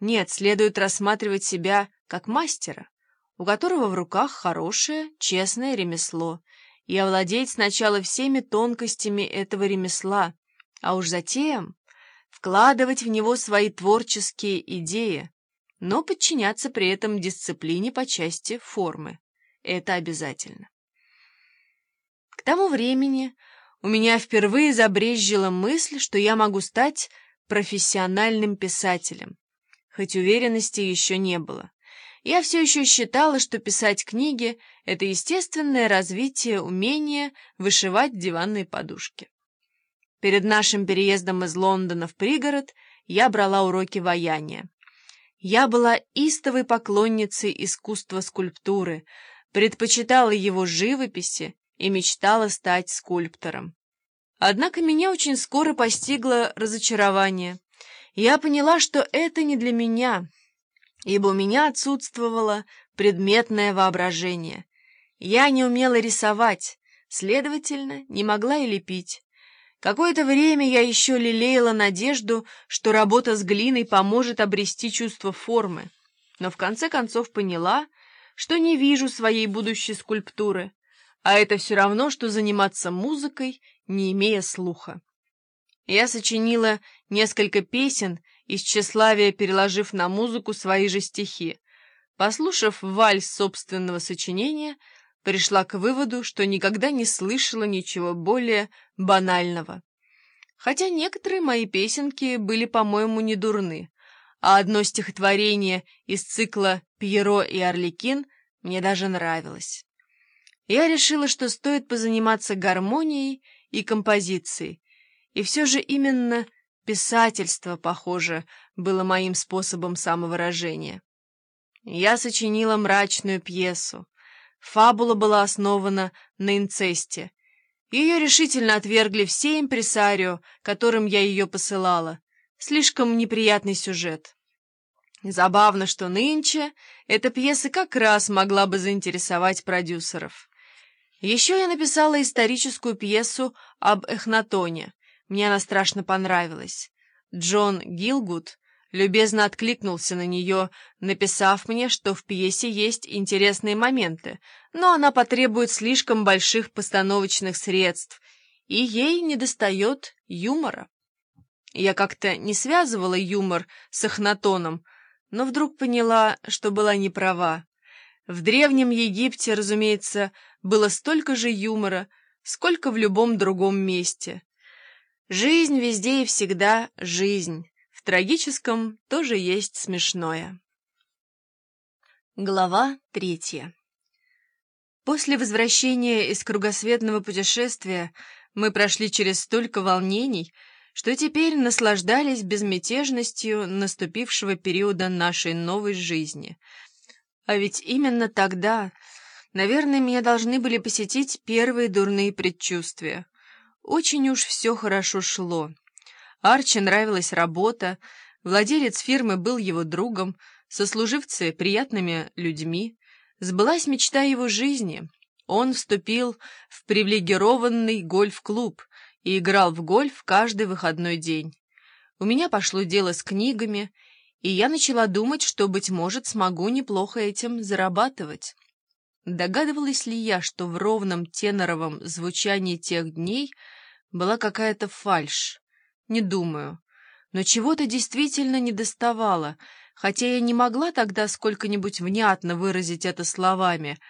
Нет, следует рассматривать себя как мастера, у которого в руках хорошее, честное ремесло, и овладеть сначала всеми тонкостями этого ремесла, а уж затем вкладывать в него свои творческие идеи, но подчиняться при этом дисциплине по части формы. Это обязательно. К тому времени у меня впервые забрезжила мысль, что я могу стать профессиональным писателем, хоть уверенности еще не было. Я все еще считала, что писать книги — это естественное развитие умения вышивать диванные подушки. Перед нашим переездом из Лондона в пригород я брала уроки ваяния. Я была истовой поклонницей искусства скульптуры, предпочитала его живописи и мечтала стать скульптором. Однако меня очень скоро постигло разочарование. Я поняла, что это не для меня, ибо у меня отсутствовало предметное воображение. Я не умела рисовать, следовательно, не могла и лепить. Какое-то время я еще лелеяла надежду, что работа с глиной поможет обрести чувство формы, но в конце концов поняла, что не вижу своей будущей скульптуры, а это все равно, что заниматься музыкой, не имея слуха. Я сочинила несколько песен, из тщеславия переложив на музыку свои же стихи. Послушав вальс собственного сочинения, пришла к выводу, что никогда не слышала ничего более банального. Хотя некоторые мои песенки были, по-моему, не дурны, а одно стихотворение из цикла «Пьеро и Орликин» мне даже нравилось. Я решила, что стоит позаниматься гармонией и композицией, и все же именно писательство, похоже, было моим способом самовыражения. Я сочинила мрачную пьесу, Фабула была основана на инцесте. Ее решительно отвергли все импресарио, которым я ее посылала. Слишком неприятный сюжет. Забавно, что нынче эта пьеса как раз могла бы заинтересовать продюсеров. Еще я написала историческую пьесу об Эхнатоне. Мне она страшно понравилась. Джон Гилгуд любезно откликнулся на нее, написав мне, что в пьесе есть интересные моменты, но она потребует слишком больших постановочных средств, и ей недостает юмора. Я как-то не связывала юмор с Ахнатоном, но вдруг поняла, что была не права. В Древнем Египте, разумеется, было столько же юмора, сколько в любом другом месте. Жизнь везде и всегда жизнь трагическом тоже есть смешное. Глава третья После возвращения из кругосветного путешествия мы прошли через столько волнений, что теперь наслаждались безмятежностью наступившего периода нашей новой жизни. А ведь именно тогда, наверное, меня должны были посетить первые дурные предчувствия. Очень уж все хорошо шло. Арчи нравилась работа, владелец фирмы был его другом, сослуживцы — приятными людьми. Сбылась мечта его жизни. Он вступил в привилегированный гольф-клуб и играл в гольф каждый выходной день. У меня пошло дело с книгами, и я начала думать, что, быть может, смогу неплохо этим зарабатывать. Догадывалась ли я, что в ровном теноровом звучании тех дней была какая-то фальшь? Не думаю. Но чего-то действительно недоставало, хотя я не могла тогда сколько-нибудь внятно выразить это словами —